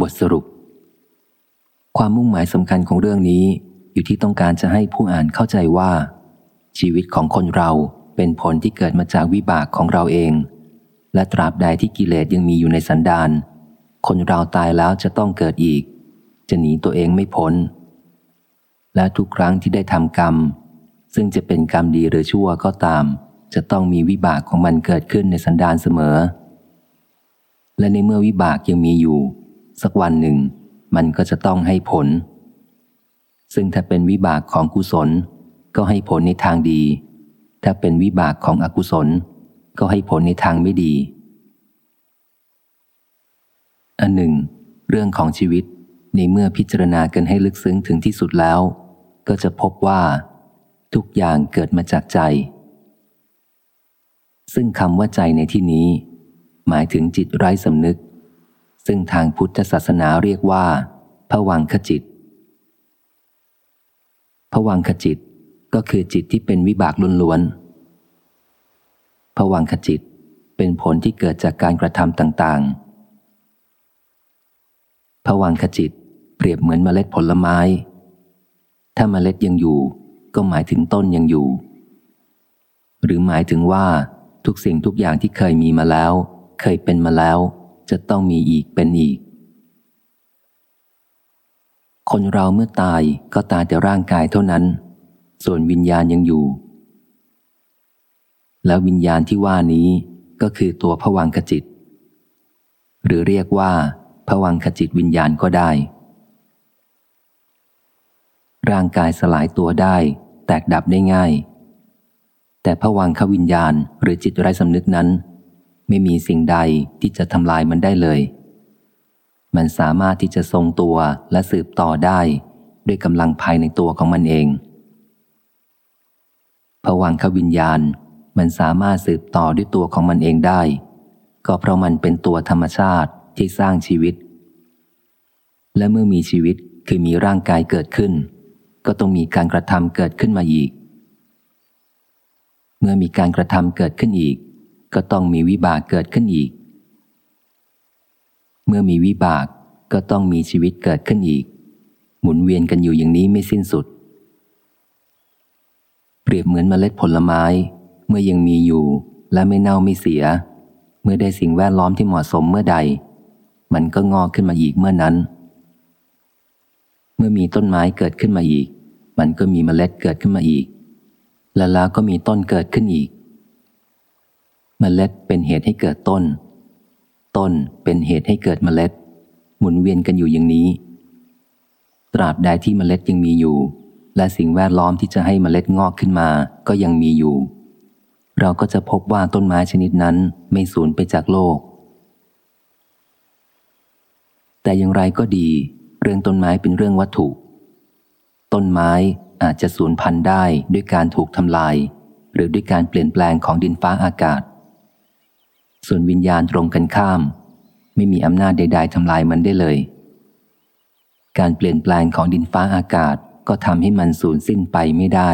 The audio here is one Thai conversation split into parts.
บทสรุป ความมุ่งหมายสำคัญของเรื่องนี้ อยู่ที่ต้องการจะให้ผู้อ่านเข้าใจว่า ชีวิตของคนเราเป็นผลที่เกิดมาจากวิบากของเราเอง และตราบใดที่กิเลสยังมีอยู่ในสันดานคนเราตายแล้วจะต้องเกิดอีก จะหนีตัวเองไม่พ้น และทุกครั้งที่ได้ทำกรรม ซึ่งจะเป็นกรรมดีหรือชั่วก็ตาม จะต้องมีวิบากของมันเกิดขึ้นในสันดานเสมอ และในเมื่อวิบากยังมีอยู่ สักวันหนึ่ง มันก็จะต้องให้ผล ซึ่งถ้าเป็นวิบากของกุศล ก็ให้ผลในทางดี ถ้าเป็นวิบากของอกุศล ก็ให้ผลในทางไม่ดี อันหนึ่ง เรื่องของชีวิตในเมื่อพิจารณากันให้ลึกซึ้งถึงที่สุดแล้ว ก็จะพบว่า ทุกอย่างเกิดมาจากใจ ซึ่งคำว่าใจในที่นี้ หมายถึงจิตไร้สำนึก ซึ่งทางพุทธศาสนาเรียกว่าผวังขจิตผวังขจิตก็คือจิตที่เป็นวิบากล้วนๆผวังขจิตเป็นผลที่เกิดจากการกระทำต่างๆผวังขจิตเปรียบเหมือนเมล็ดผลไม้ ถ้าเมล็ดยังอยู่ ก็หมายถึงต้นยังอยู่ หรือหมายถึงว่าทุกสิ่งทุกอย่างที่เคยมีมาแล้ว เคยเป็นมาแล้ว จะต้องมีอีกเป็นอีก คนเราเมื่อตายก็ตายแต่ร่างกายเท่านั้น ส่วนวิญญาณยังอยู่ แล้ววิญญาณที่ว่านี้ก็คือตัวผวังขจิต หรือเรียกว่าผวังขจิตวิญญาณก็ได้ ร่างกายสลายตัวได้ แตกดับได้ง่าย แต่ผวังขวิญญาณหรือจิตไร้สำนึกนั้น ไม่มีสิ่งใดที่จะทำลายมันได้เลย มันสามารถที่จะทรงตัวและสืบต่อได้ ด้วยกำลังภายในตัวของมันเองผวังขวิญญาณ มันสามารถสืบต่อด้วยตัวของมันเองได้ ก็เพราะมันเป็นตัวธรรมชาติที่สร้างชีวิต และเมื่อมีชีวิตคือมีร่างกายเกิดขึ้น ก็ต้องมีการกระทำเกิดขึ้นมาอีก เมื่อมีการกระทำเกิดขึ้นอีก ก็ต้องมีวิบากเกิดขึ้นอีก เมื่อมีวิบากก็ต้องมีชีวิตเกิดขึ้นอีก หมุนเวียนกันอยู่อย่างนี้ไม่สิ้นสุด เปรียบเหมือนเมล็ดผลไม้ เมื่อยังมีอยู่และไม่เน่าไม่เสีย เมื่อได้สิ่งแวดล้อมที่เหมาะสมเมื่อใด มันก็งอกขึ้นมาอีกเมื่อนั้น เมื่อมีต้นไม้เกิดขึ้นมาอีก มันก็มีเมล็ดเกิดขึ้นมาอีก และแล้วก็มีต้นเกิดขึ้นอีก เมล็ดเป็นเหตุให้เกิดต้น ต้นเป็นเหตุให้เกิดเมล็ด หมุนเวียนกันอยู่อย่างนี้ ตราบใดที่เมล็ดยังมีอยู่ และสิ่งแวดล้อมที่จะให้เมล็ดงอกขึ้นมาก็ยังมีอยู่ เราก็จะพบว่าต้นไม้ชนิดนั้นไม่สูญไปจากโลก แต่อย่างไรก็ดี เรื่องต้นไม้เป็นเรื่องวัตถุ ต้นไม้อาจจะสูญพันธุ์ได้ด้วยการถูกทำลาย หรือด้วยการเปลี่ยนแปลงของดินฟ้าอากาศ ส่วนวิญญาณตรงกันข้าม ไม่มีอำนาจใด ๆทำลายมันได้เลย การเปลี่ยนแปลงของดินฟ้าอากาศก็ทำให้มันสูญสิ้นไปไม่ได้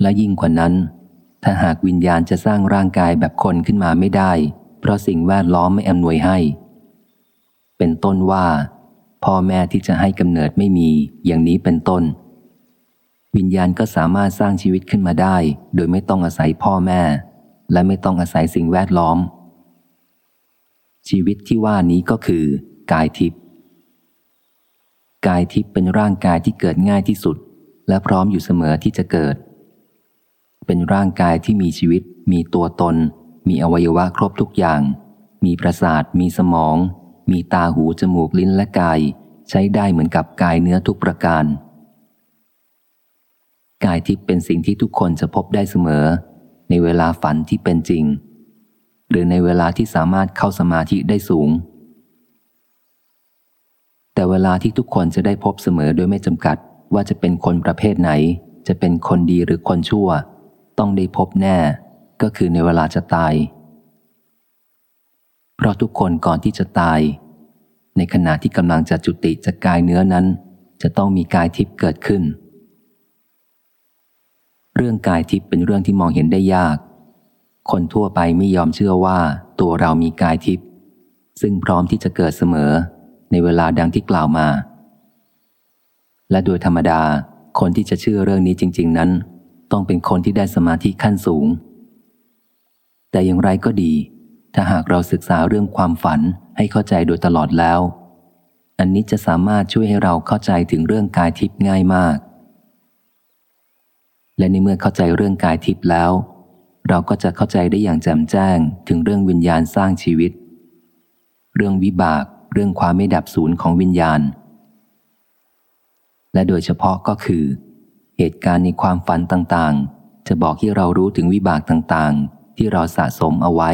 และยิ่งกว่านั้น ถ้าหากวิญญาณจะสร้างร่างกายแบบคนขึ้นมาไม่ได้ เพราะสิ่งแวดล้อมไม่อำนวยให้ เป็นต้นว่า พ่อแม่ที่จะให้กำเนิดไม่มีอย่างนี้เป็นต้น วิญญาณก็สามารถสร้างชีวิตขึ้นมาได้ โดยไม่ต้องอาศัยพ่อแม่ และไม่ต้องอาศัยสิ่งแวดล้อม ชีวิตที่ว่านี้ก็คือ กายทิพย์กายทิพย์เป็นร่างกายที่เกิดง่ายที่สุด และพร้อมอยู่เสมอที่จะเกิด เป็นร่างกายที่มีชีวิต มีตัวตน มีอวัยวะครบทุกอย่าง มีประสาท มีสมอง มีตาหูจมูกลิ้นและกาย ใช้ได้เหมือนกับกายเนื้อทุกประการ กายทิพย์เป็นสิ่งที่ทุกคนจะพบได้เสมอ ในเวลาฝันที่เป็นจริง หรือในเวลาที่สามารถเข้าสมาธิได้สูง แต่เวลาที่ทุกคนจะได้พบเสมอโดยไม่จำกัดว่าจะเป็นคนประเภทไหน จะเป็นคนดีหรือคนชั่ว ต้องได้พบแน่ ก็คือในเวลาจะตาย เพราะทุกคนก่อนที่จะตาย ในขณะที่กำลังจะจุติจากกายเนื้อนั้น จะต้องมีกายทิพย์เกิดขึ้น เรื่องกายทิพย์เป็นเรื่องที่มองเห็นได้ยาก คนทั่วไปไม่ยอมเชื่อว่าตัวเรามีกายทิพย์ซึ่งพร้อมที่จะเกิดเสมอในเวลาดังที่กล่าวมา และโดยธรรมดาคนที่จะเชื่อเรื่องนี้จริง ๆ นั้น ต้องเป็นคนที่ได้สมาธิขั้นสูง แต่อย่างไรก็ดี ถ้าหากเราศึกษาเรื่องความฝันให้เข้าใจโดยตลอดแล้ว อันนี้จะสามารถช่วยให้เราเข้าใจถึงเรื่องกายทิพย์ง่ายมาก และในเมื่อเข้าใจเรื่องกายทิพย์แล้ว เราก็จะเข้าใจได้อย่างแจ่มแจ้งถึงเรื่องวิญญาณสร้างชีวิต เรื่องวิบาก เรื่องความไม่ดับสูญของวิญญาณ และโดยเฉพาะก็คือ เหตุการณ์ในความฝันต่างๆ จะบอกให้เรารู้ถึงวิบากต่างๆ ที่เราสะสมเอาไว้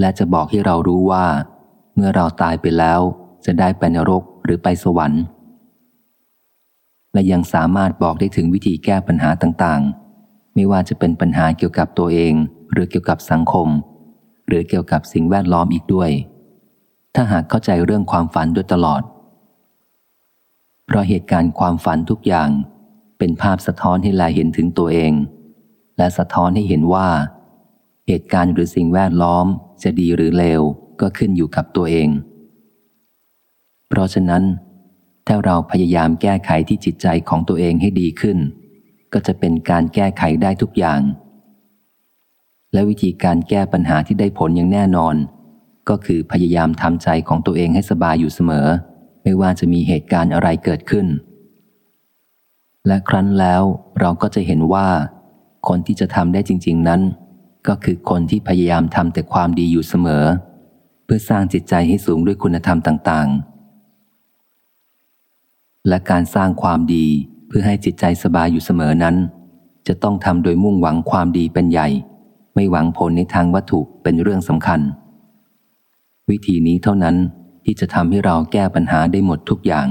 และจะบอกให้เรารู้ว่า เมื่อเราตายไปแล้ว จะได้ไปนรกหรือไปสวรรค์ และยังสามารถบอกได้ถึงวิธีแก้ปัญหาต่างๆ ไม่ว่าจะเป็นปัญหาเกี่ยวกับตัวเอง หรือเกี่ยวกับสังคม หรือเกี่ยวกับสิ่งแวดล้อมอีกด้วย ถ้าหากเข้าใจเรื่องความฝันโดยตลอด เพราะเหตุการณ์ความฝันทุกอย่าง เป็นภาพสะท้อนให้ลายเห็นถึงตัวเอง และสะท้อนให้เห็นว่า เหตุการณ์หรือสิ่งแวดล้อมจะดีหรือเลวก็ขึ้นอยู่กับตัวเอง เพราะฉะนั้น ถ้าเราพยายามแก้ไขที่จิตใจของตัวเองให้ดีขึ้น ก็จะเป็นการแก้ไขได้ทุกอย่าง และวิธีการแก้ปัญหาที่ได้ผลอย่างแน่นอน ก็คือพยายามทำใจของตัวเองให้สบายอยู่เสมอ ไม่ว่าจะมีเหตุการณ์อะไรเกิดขึ้น และครั้นแล้วเราก็จะเห็นว่า คนที่จะทำได้จริง ๆนั้น ก็คือคนที่พยายามทำแต่ความดีอยู่เสมอ เพื่อสร้างจิตใจให้สูงด้วยคุณธรรมต่าง ๆ และการสร้างความดีเพื่อให้จิตใจสบายอยู่เสมอนั้น จะต้องทำโดยมุ่งหวังความดีเป็นใหญ่ ไม่หวังผลในทางวัตถุเป็นเรื่องสำคัญ วิธีนี้เท่านั้นที่จะทำให้เราแก้ปัญหาได้หมดทุกอย่าง